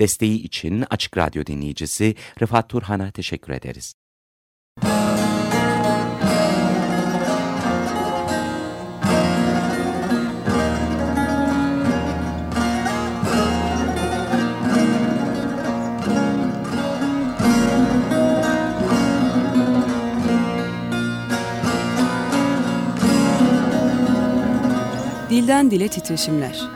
Desteği için Açık Radyo dinleyicisi Rıfat Turhan'a teşekkür ederiz. Dilden Dile Titreşimler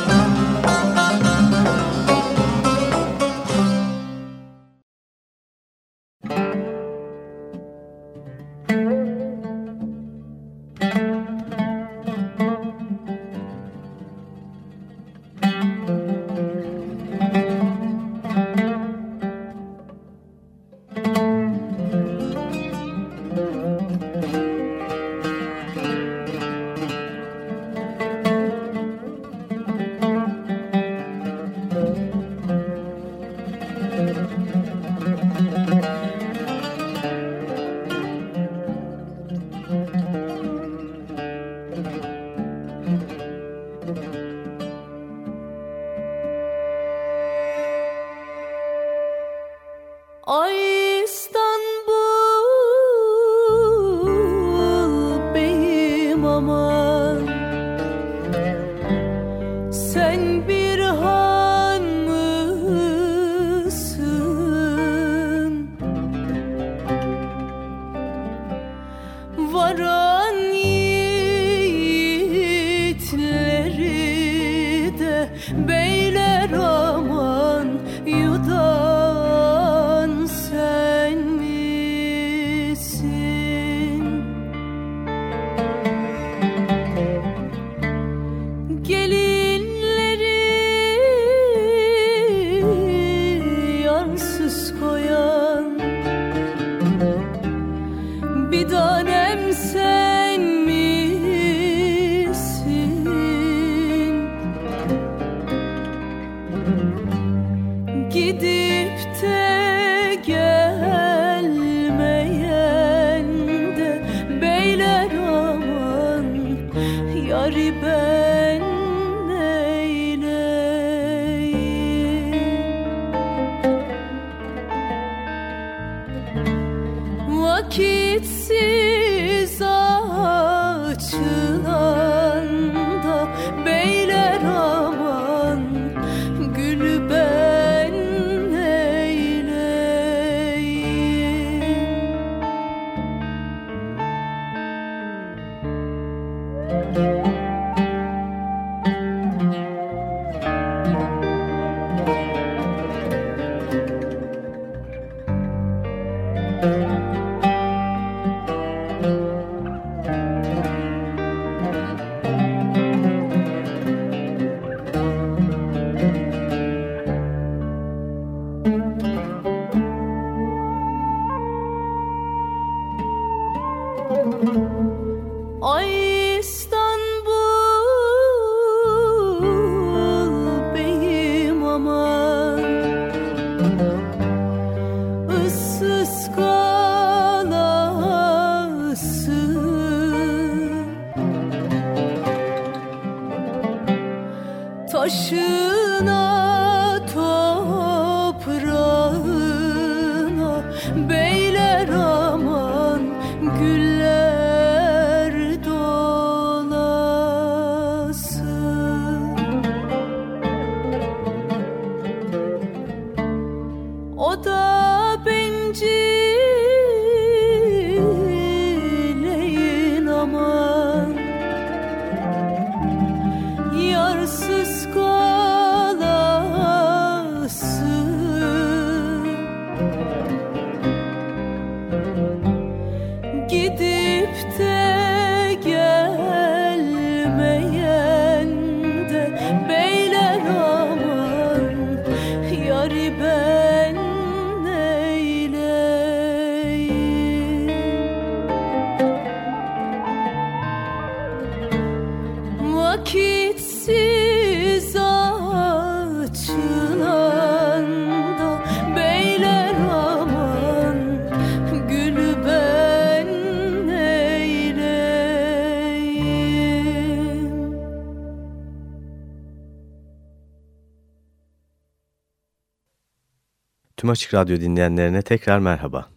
Tüm Açık Radyo dinleyenlerine tekrar merhaba.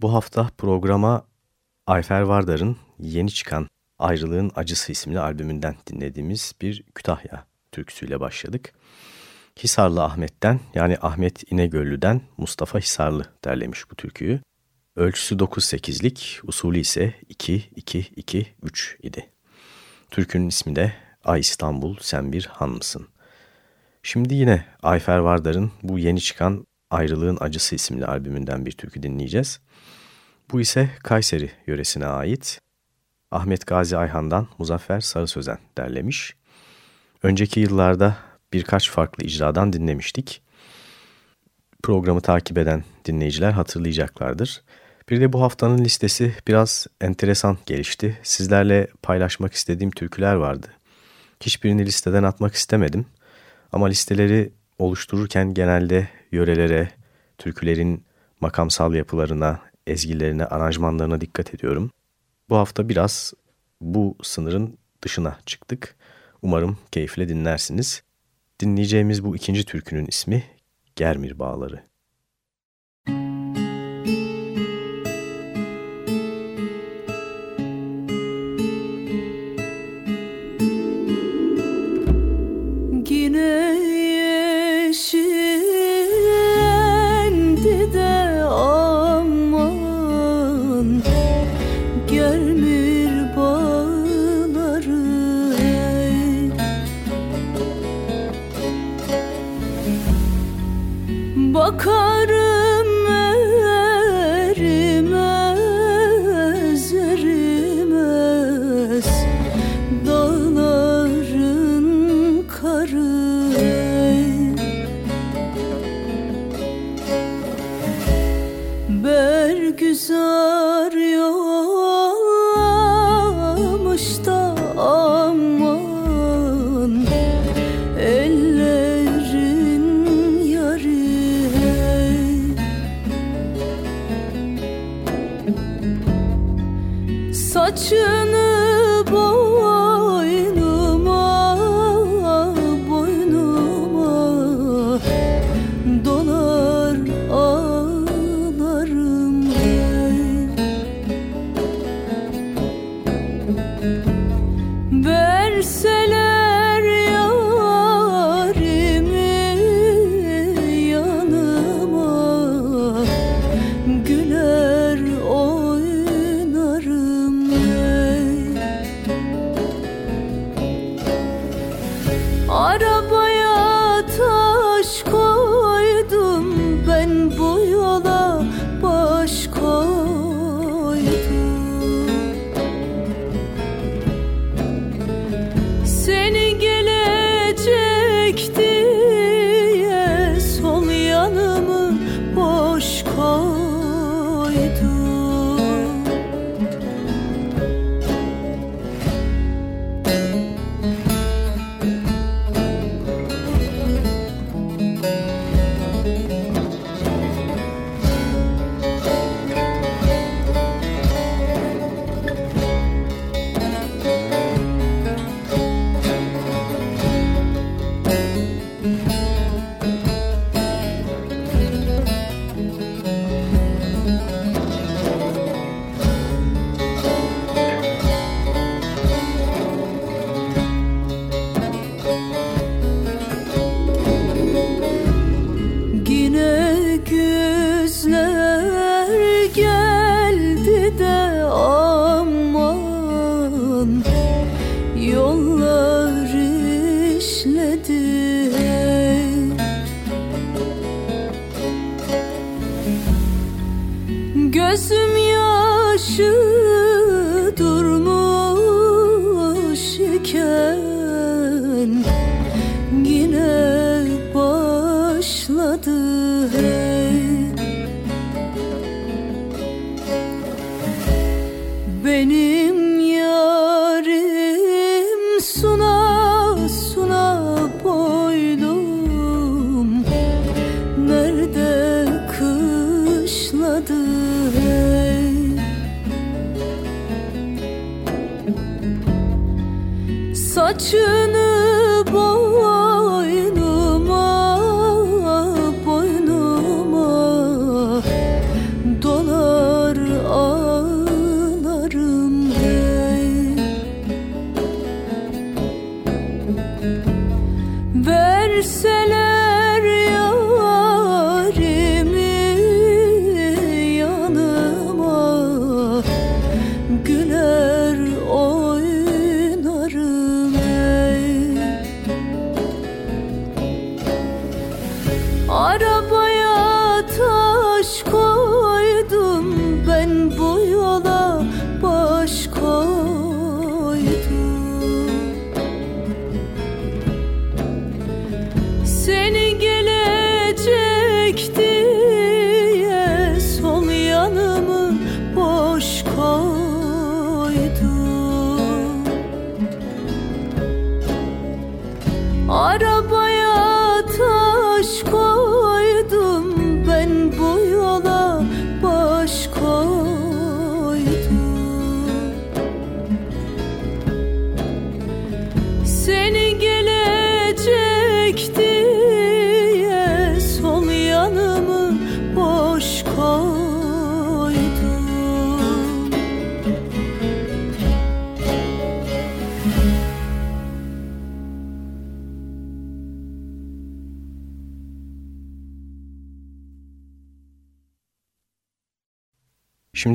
Bu hafta programa Ayfer Vardar'ın yeni çıkan Ayrılığın Acısı isimli albümünden dinlediğimiz bir Kütahya türküsüyle başladık. Hisarlı Ahmet'ten yani Ahmet İnegöllü'den Mustafa Hisarlı derlemiş bu türküyü. Ölçüsü 9-8'lik, usulü ise 2-2-2-3 idi. Türkünün ismi de Ay İstanbul Sen Bir Han Mısın? Şimdi yine Ayfer Vardar'ın bu yeni çıkan Ayrılığın Acısı isimli albümünden bir türkü dinleyeceğiz. Bu ise Kayseri yöresine ait. Ahmet Gazi Ayhan'dan Muzaffer Sarı Sözen derlemiş. Önceki yıllarda birkaç farklı icradan dinlemiştik. Programı takip eden dinleyiciler hatırlayacaklardır. Bir de bu haftanın listesi biraz enteresan gelişti. Sizlerle paylaşmak istediğim türküler vardı. Hiçbirini listeden atmak istemedim. Ama listeleri oluştururken genelde yörelere, türkülerin makamsal yapılarına, ezgilerine, aranjmanlarına dikkat ediyorum. Bu hafta biraz bu sınırın dışına çıktık. Umarım keyifle dinlersiniz. Dinleyeceğimiz bu ikinci türkünün ismi Germir Bağları. Saçını et tout.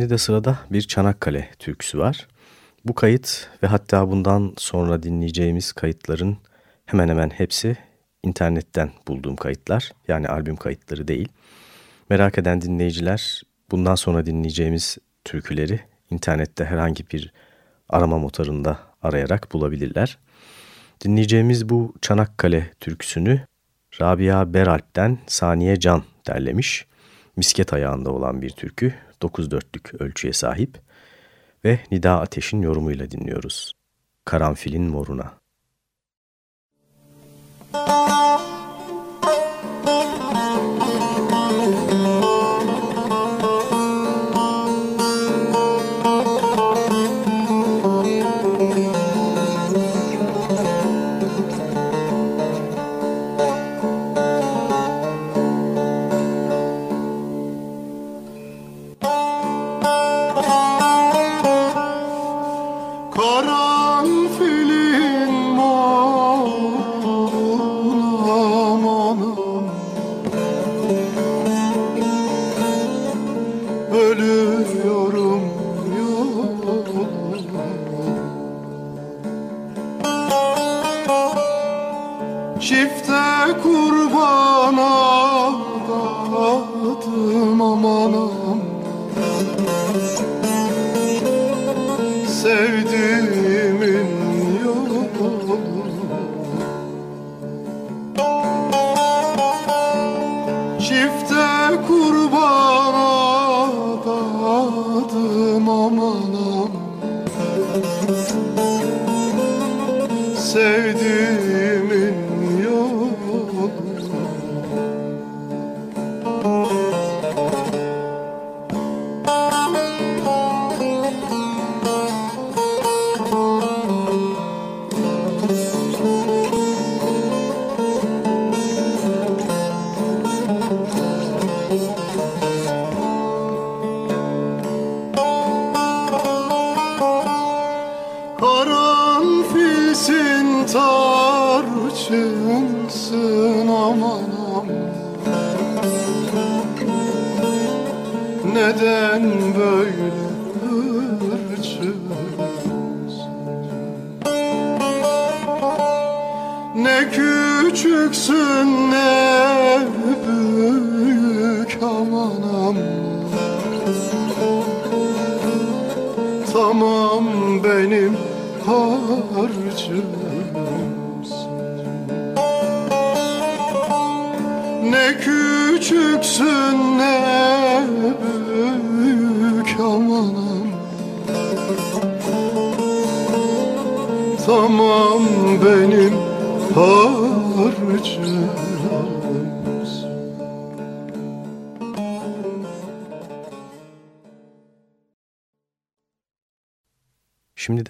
Şimdi de sırada bir Çanakkale türküsü var. Bu kayıt ve hatta bundan sonra dinleyeceğimiz kayıtların hemen hemen hepsi internetten bulduğum kayıtlar. Yani albüm kayıtları değil. Merak eden dinleyiciler bundan sonra dinleyeceğimiz türküleri internette herhangi bir arama motorunda arayarak bulabilirler. Dinleyeceğimiz bu Çanakkale türküsünü Rabia Beralp'ten Saniye Can derlemiş. Misket ayağında olan bir türkü, 9 dörtlük ölçüye sahip ve Nida Ateş'in yorumuyla dinliyoruz. Karanfilin moruna. Neden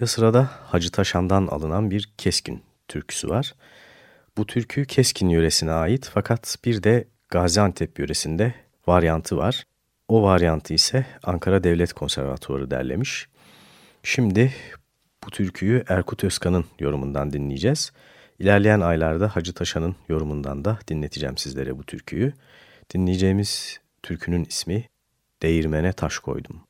de sırada Hacı Taşan'dan alınan bir keskin türküsü var. Bu türkü Keskin yöresine ait fakat bir de Gaziantep yöresinde varyantı var. O varyantı ise Ankara Devlet Konservatuarı derlemiş. Şimdi bu türküyü Erkut Özkan'ın yorumundan dinleyeceğiz. İlerleyen aylarda Hacı Taşan'ın yorumundan da dinleteceğim sizlere bu türküyü. Dinleyeceğimiz türkünün ismi Değirmene Taş Koydum.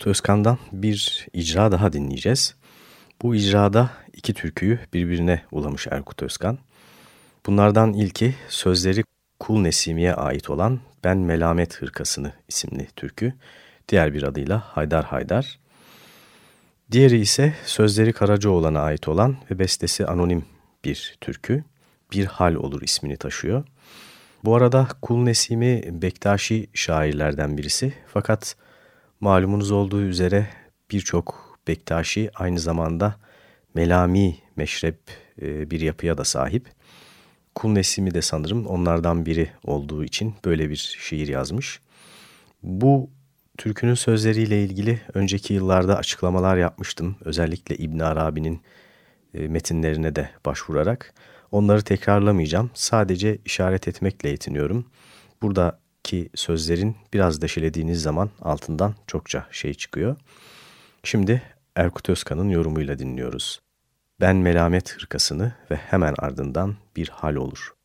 Erkut Özkan'dan bir icra daha dinleyeceğiz. Bu icrada iki türküyü birbirine ulamış Erkut Özkan. Bunlardan ilki sözleri Kul Nesimi'ye ait olan Ben Melamet Hırkasını isimli türkü. Diğer bir adıyla Haydar Haydar. Diğeri ise sözleri Karacaoğlan'a ait olan ve bestesi anonim bir türkü. Bir Hal Olur ismini taşıyor. Bu arada Kul Nesimi Bektaşi şairlerden birisi fakat malumunuz olduğu üzere birçok Bektaşi aynı zamanda Melami meşrep e, bir yapıya da sahip. Kul Nesimi de sanırım onlardan biri olduğu için böyle bir şiir yazmış. Bu türkünün sözleriyle ilgili önceki yıllarda açıklamalar yapmıştım. Özellikle İbn Arabi'nin e, metinlerine de başvurarak. Onları tekrarlamayacağım. Sadece işaret etmekle yetiniyorum. Buradaki sözlerin biraz deşelediğiniz zaman altından çokça şey çıkıyor. Şimdi Erkut Özkan'ın yorumuyla dinliyoruz. Ben melamet hırkasını ve hemen ardından bir hal olur.''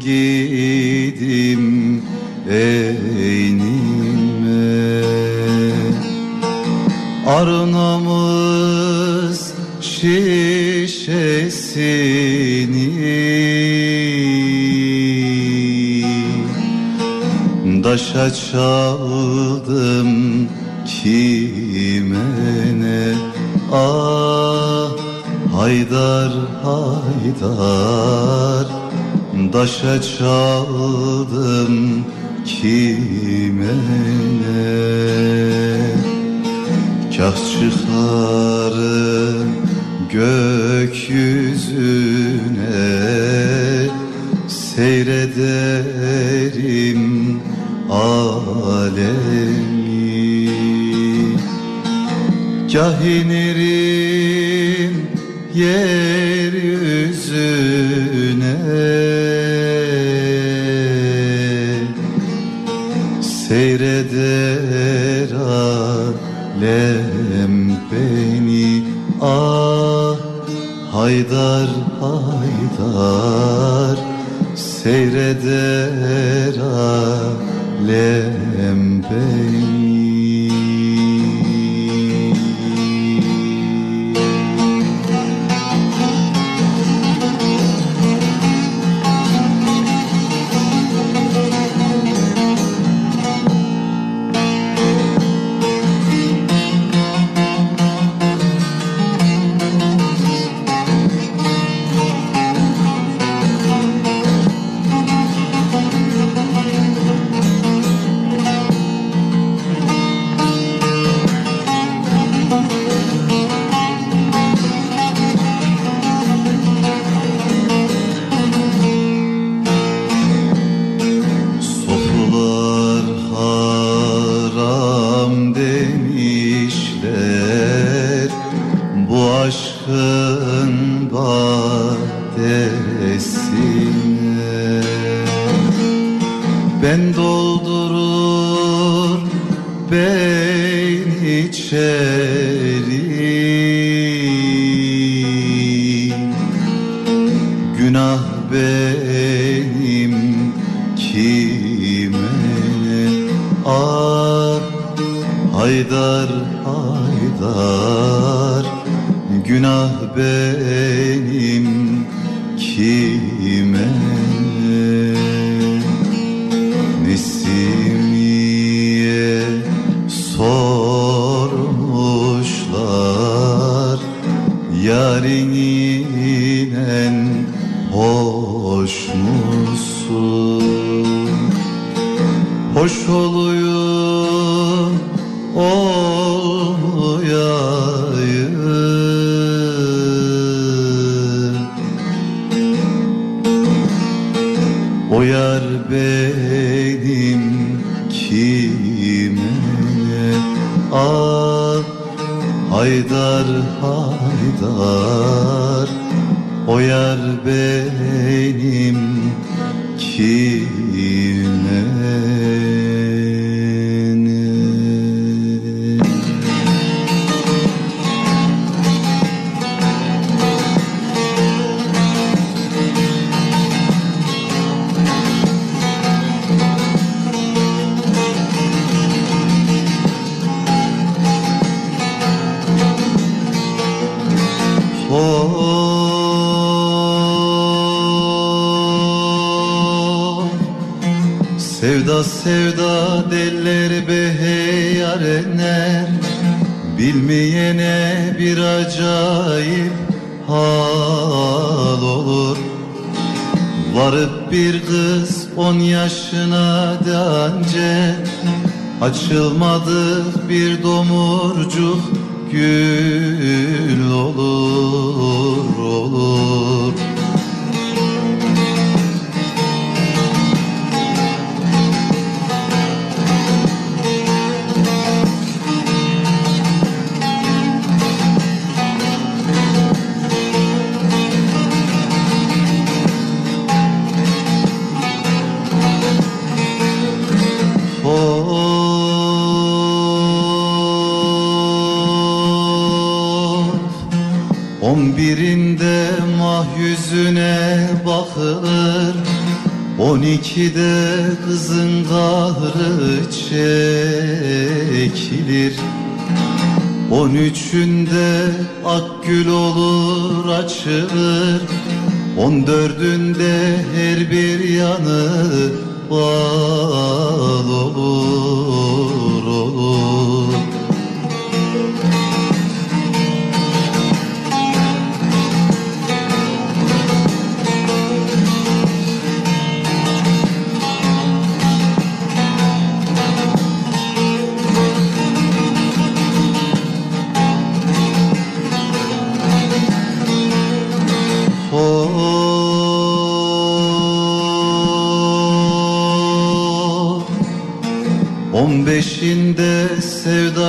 Girdim eynime Arnamız şişesini. Daşa çaldım kime ne Ah Haydar Haydar Daşa çaldım kime ne? Kah çıkarım gökyüzüne Seyrederim alemi. Kah inerim yeryüzüne Haydar Haydar Seyreder alem beni Haydar Haydar O yar benim kime Sevda deller be hey yarenler. Bilmeyene bir acayip hal olur. Varıp bir kız on yaşına dence Açılmadık bir domurcuk gül olur olur On ikide kızın kahrı çekilir. On üçünde akgül olur açılır. On dördünde her bir yanı bal olur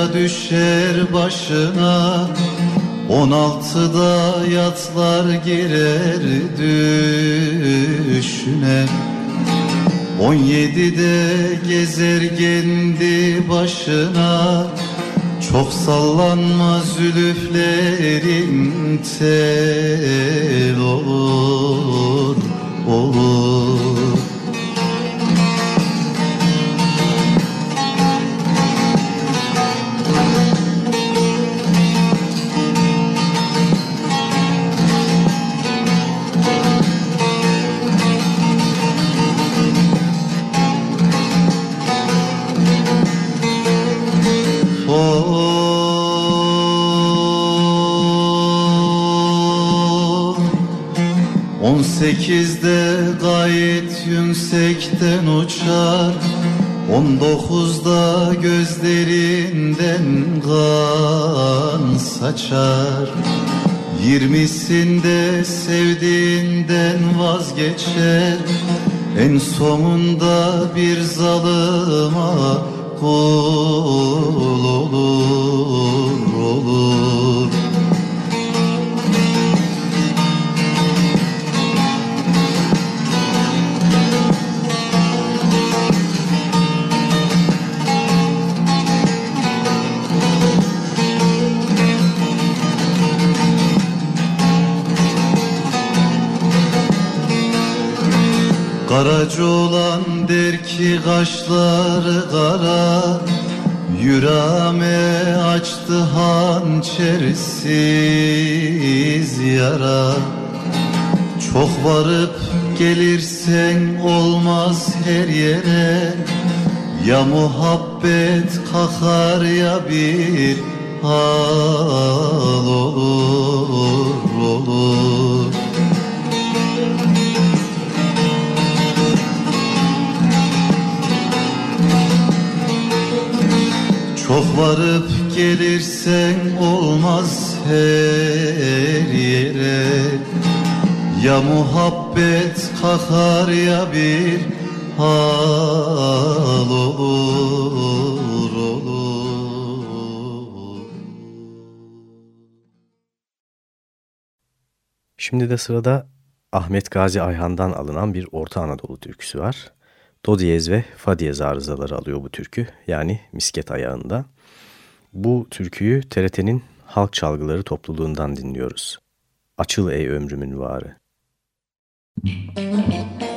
sevda düşer başına. On altıda yatlar girer düşüne. On yedide gezer kendi başına. Çok sallanma zülüflerin tel olur sekizde gayet yüksekten uçar On dokuzda gözlerinden kan saçar. Yirmisinde sevdiğinden vazgeçer En sonunda bir zalıma kul olur olur Karacı olan der ki kaşları kara. Yüreğime açtı hançersiz yara. Çok varıp gelirsen olmaz her yere. Ya muhabbet kakar ya bir hal olur olur Çok varıp gelirsen olmaz her yere Ya muhabbet kakar ya bir hal olur olur Şimdi de sırada Ahmet Gazi Ayhan'dan alınan bir Orta Anadolu türküsü var. Do diyez ve fa diyez arızaları alıyor bu türkü. Yani misket ayağında. Bu türküyü TRT'nin halk çalgıları topluluğundan dinliyoruz. Açıl ey ömrümün varı. Şimdi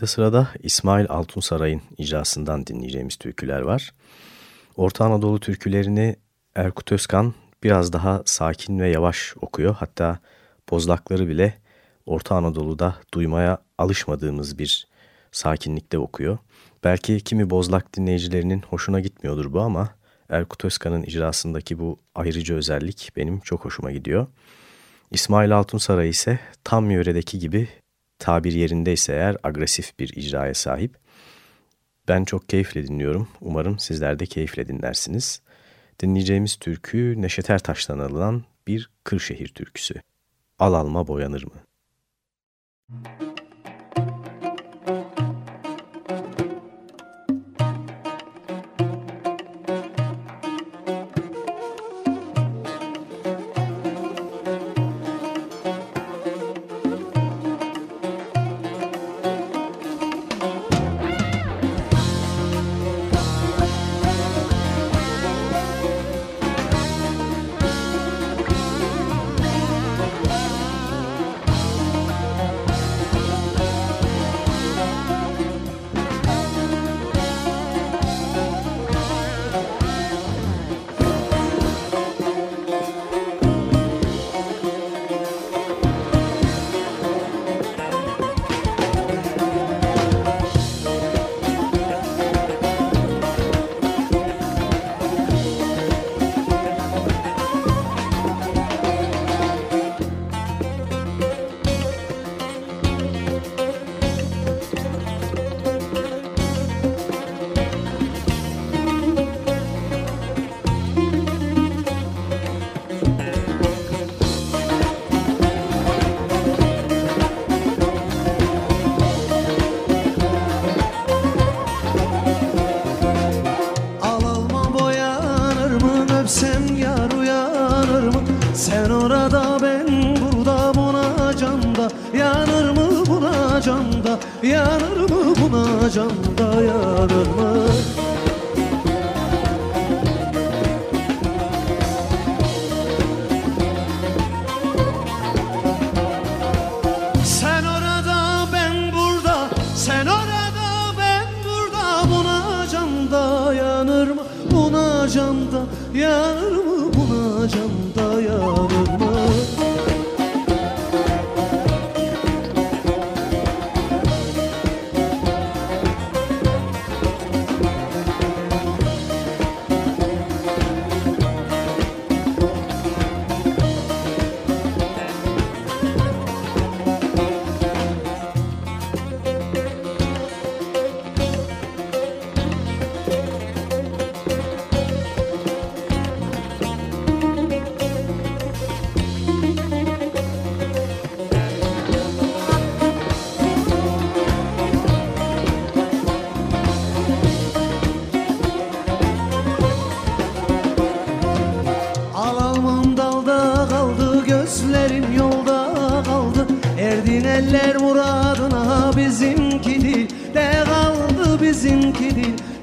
de sırada İsmail Altunsaray'ın icrasından dinleyeceğimiz türküler var. Orta Anadolu türkülerini Erkut Özkan biraz daha sakin ve yavaş okuyor. Hatta bozlakları bile Orta Anadolu'da duymaya alışmadığımız bir sakinlikte okuyor. Belki kimi bozlak dinleyicilerinin hoşuna gitmiyordur bu ama Erkut Özkan'ın icrasındaki bu ayrıcı özellik benim çok hoşuma gidiyor. İsmail Altunsaray ise tam yöredeki gibi tabir yerindeyse eğer agresif bir icraya sahip. Ben çok keyifle dinliyorum. Umarım sizler de keyifle dinlersiniz. Dinleyeceğimiz türkü Neşet Ertaş'tan alınan bir Kırşehir türküsü. Al alma boyanır mı? Müzik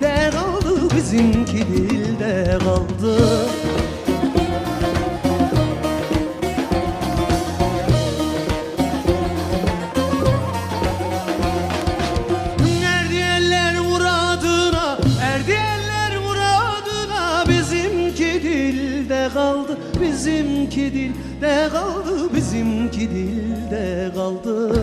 dilde kaldı. Bizimki dilde kaldı kaldı. Bizimki dilde kaldı bizimki dilde kaldı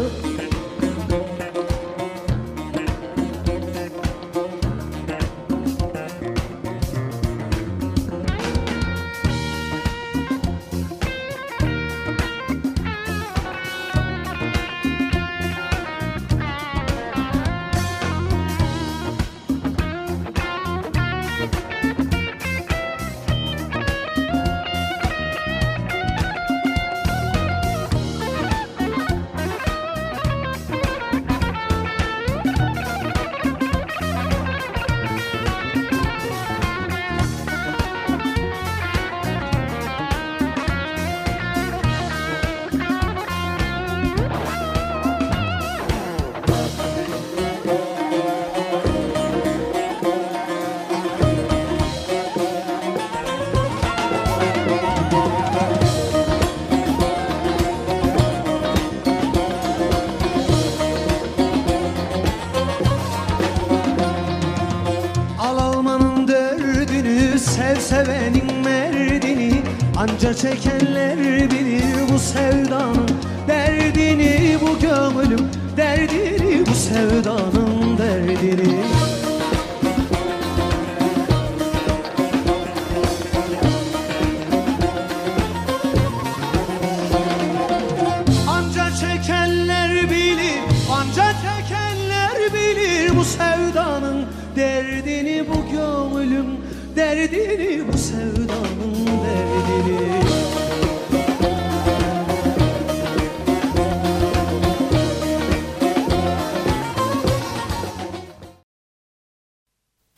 sevdanın derdini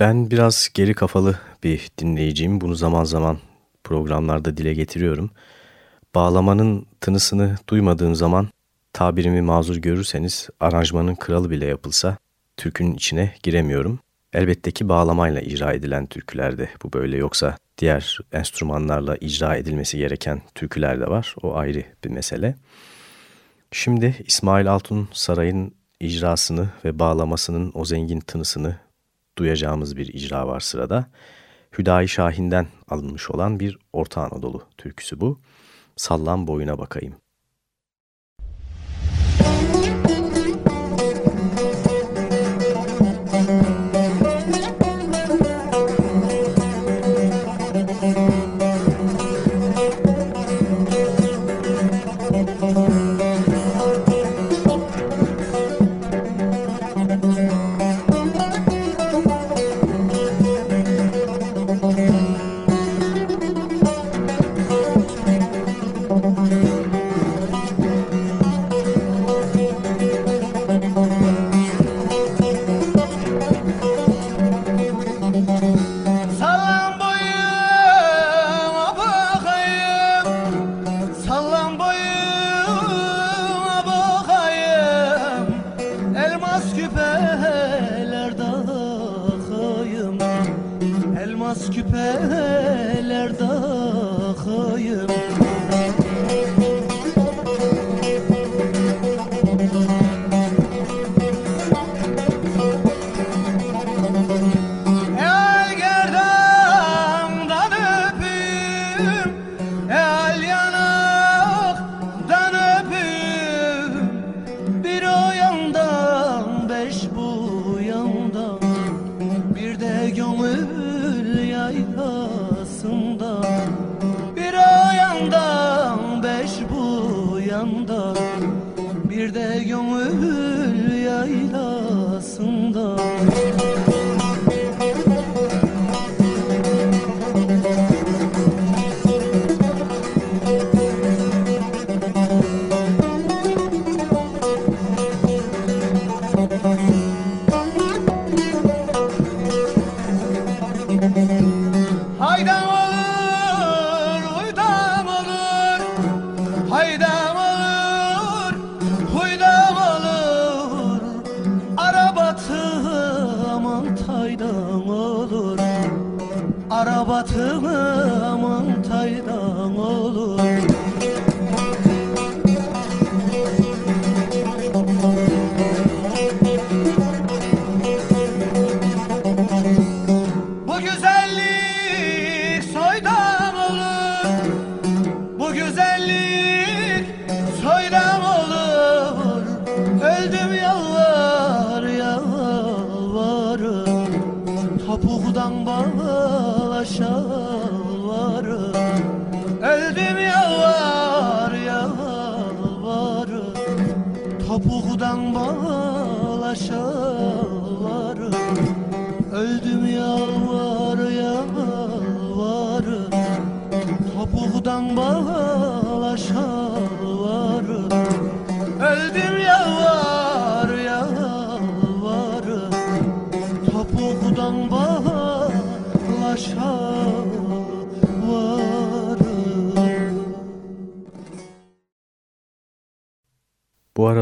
Ben biraz geri kafalı bir dinleyiciyim. Bunu zaman zaman programlarda dile getiriyorum. Bağlamanın tınısını duymadığım zaman tabirimi mazur görürseniz aranjmanın kralı bile yapılsa türkünün içine giremiyorum. Elbette ki bağlamayla icra edilen türkülerde bu böyle yoksa diğer enstrümanlarla icra edilmesi gereken türküler de var. O ayrı bir mesele. Şimdi İsmail Altun Saray'ın icrasını ve bağlamasının o zengin tınısını duyacağımız bir icra var sırada. Hüdayi Şahin'den alınmış olan bir Orta Anadolu türküsü bu. Sallan boyuna bakayım.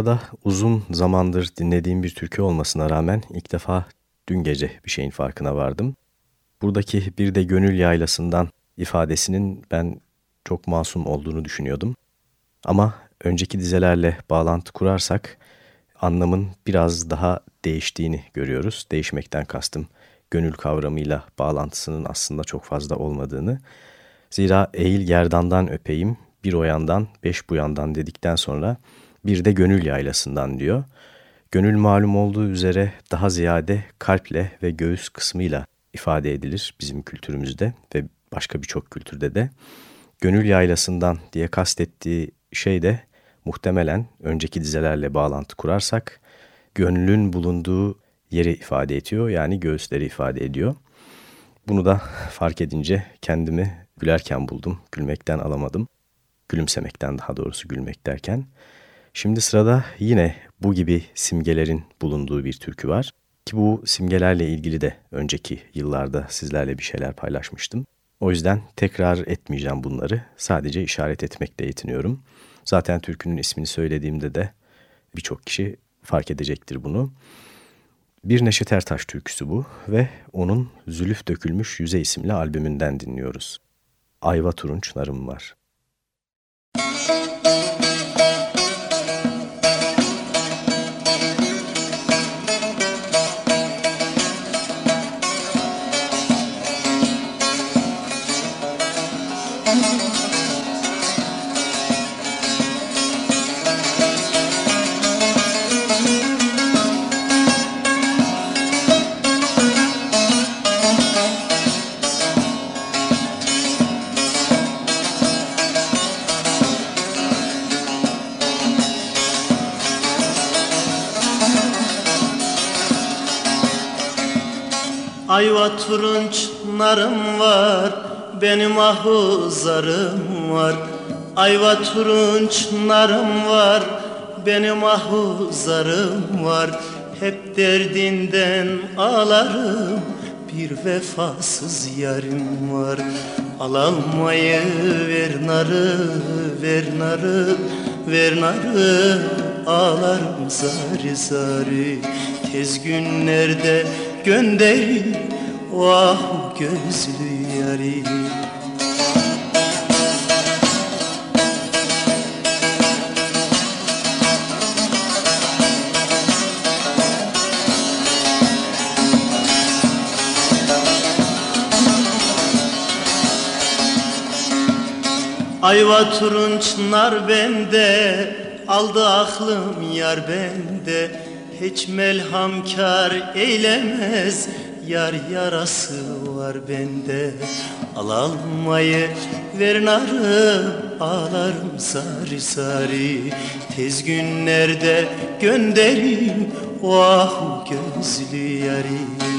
Bu arada uzun zamandır dinlediğim bir türkü olmasına rağmen ilk defa dün gece bir şeyin farkına vardım. Buradaki bir de gönül yaylasından ifadesinin ben çok masum olduğunu düşünüyordum. Ama önceki dizelerle bağlantı kurarsak anlamın biraz daha değiştiğini görüyoruz. Değişmekten kastım gönül kavramıyla bağlantısının aslında çok fazla olmadığını, zira eğil gerdandan öpeyim, bir o yandan, beş bu yandan dedikten sonra bir de gönül yaylasından diyor. Gönül malum olduğu üzere daha ziyade kalple ve göğüs kısmıyla ifade edilir bizim kültürümüzde ve başka birçok kültürde de. Gönül yaylasından diye kastettiği şey de muhtemelen önceki dizelerle bağlantı kurarsak gönlün bulunduğu yeri ifade ediyor yani göğüsleri ifade ediyor. Bunu da fark edince kendimi gülerken buldum, gülmekten alamadım. Gülümsemekten daha doğrusu gülmek derken. Şimdi sırada yine bu gibi simgelerin bulunduğu bir türkü var. Ki bu simgelerle ilgili de önceki yıllarda sizlerle bir şeyler paylaşmıştım. O yüzden tekrar etmeyeceğim bunları. Sadece işaret etmekle yetiniyorum. Zaten türkünün ismini söylediğimde de birçok kişi fark edecektir bunu. Bir Neşet Ertaş türküsü bu ve onun Zülüf Dökülmüş Yüze isimli albümünden dinliyoruz. Ayva turunç narım var. Ayva turunç narım var Benim ahuzarım var. Ayva turunç narım var Benim ahuzarım var. Hep derdinden ağlarım Bir vefasız yarim var. Al almayı ver narı Ver narı Ver narı. Ağlarım zari zari Tez günlerde gönderin Vah gözlü yarim Ayva turunç nar bende Aldı aklım yar bende Hiç melhamkar eylemez Yar yarası var bende. Al almayı ver narı Ağlarım sarı sarı Tez günlerde gönderin Vah gözlü yarim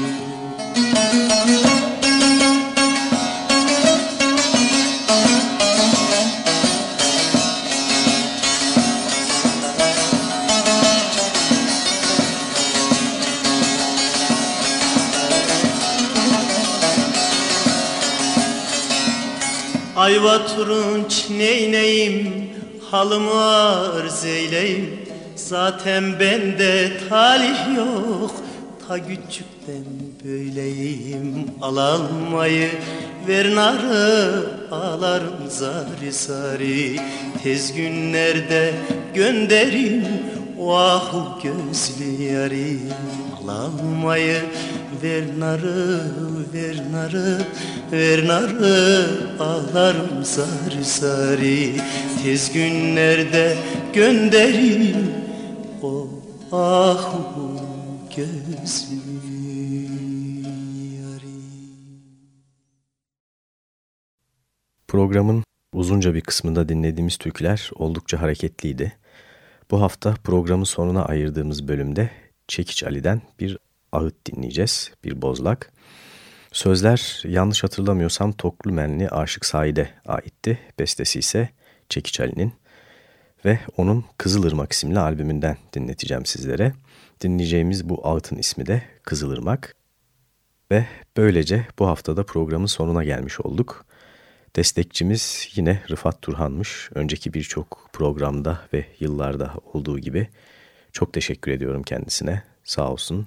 Ayva turunç neyneyim Halımı arz eyleyim. Zaten bende talih yok Ta küçükten böyleyim. Al almayı ver narı Ağlarım zari zari Tez günlerde gönderin Vahu gözlü yarim. Al almayı ver narı ver narı Ver narı. Ağlarım sarı sarı. Tez günlerde gönderin O ahu gözlü Programın uzunca bir kısmında dinlediğimiz türküler oldukça hareketliydi. Bu hafta programın sonuna ayırdığımız bölümde Çekiç Ali'den bir ağıt dinleyeceğiz, bir bozlak. Sözler yanlış hatırlamıyorsam Toklu Menli Aşık Said'e aitti. Bestesi ise Çekiç Ali'nin ve onun Kızılırmak isimli albümünden dinleteceğim sizlere. Dinleyeceğimiz bu ağıtın ismi de Kızılırmak. Ve böylece bu haftada programın sonuna gelmiş olduk. Destekçimiz yine Rıfat Turhan'mış. Önceki birçok programda ve yıllarda olduğu gibi. Çok teşekkür ediyorum kendisine. Sağ olsun.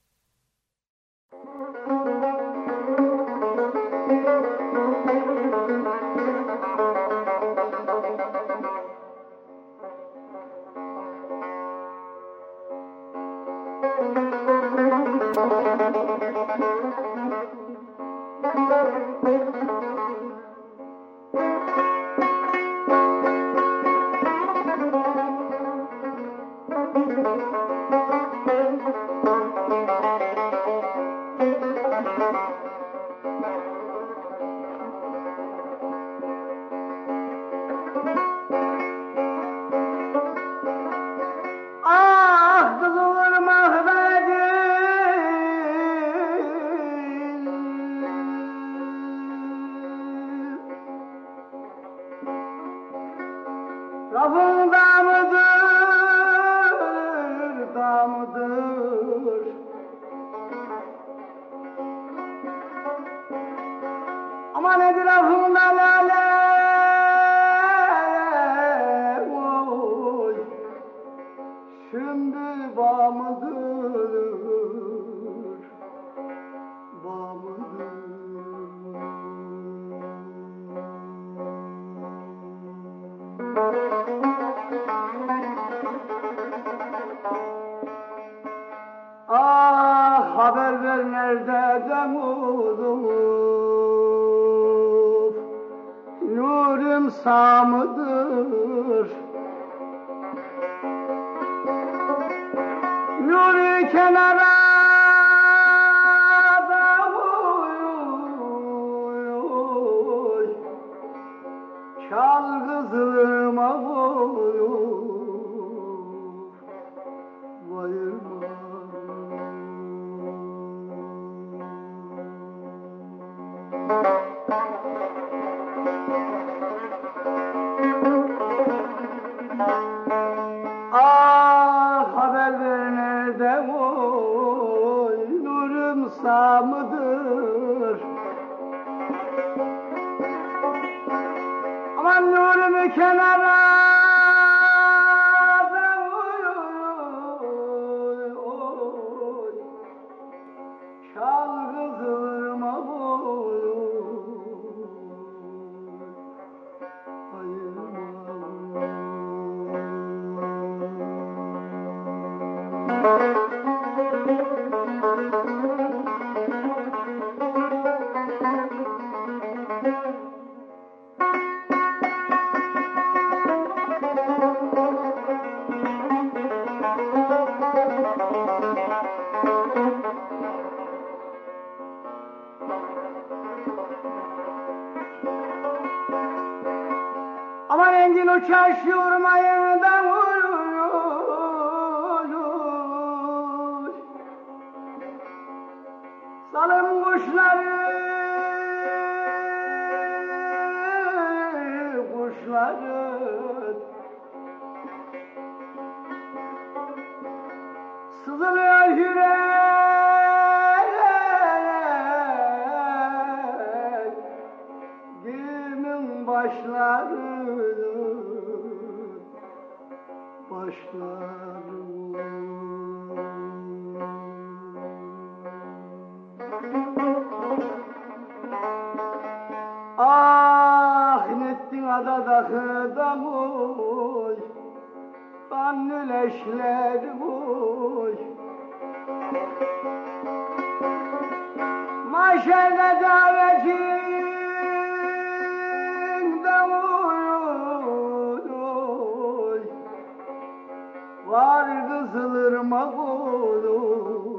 bakma oğlum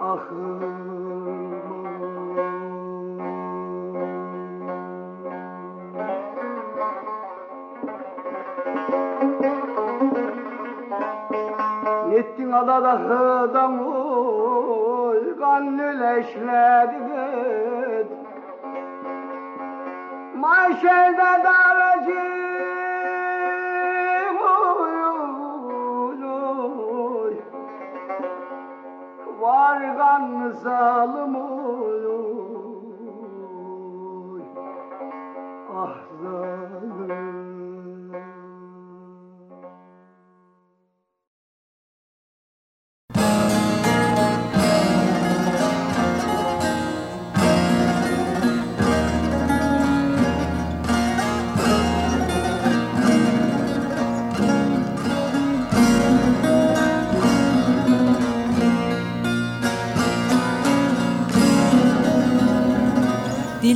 ahım Gittin adadahıdan oy Gallüleşledi git dar Dargan zalım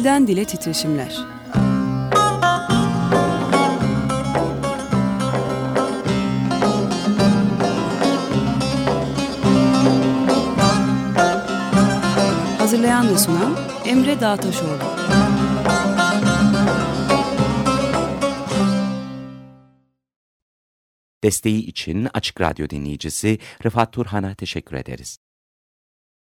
Dilden dile titreşimler. Hazırlayan ve sunan Emre Dağtaşoğlu. Desteği için Açık Radyo dinleyicisi Rıfat Turhan'a teşekkür ederiz.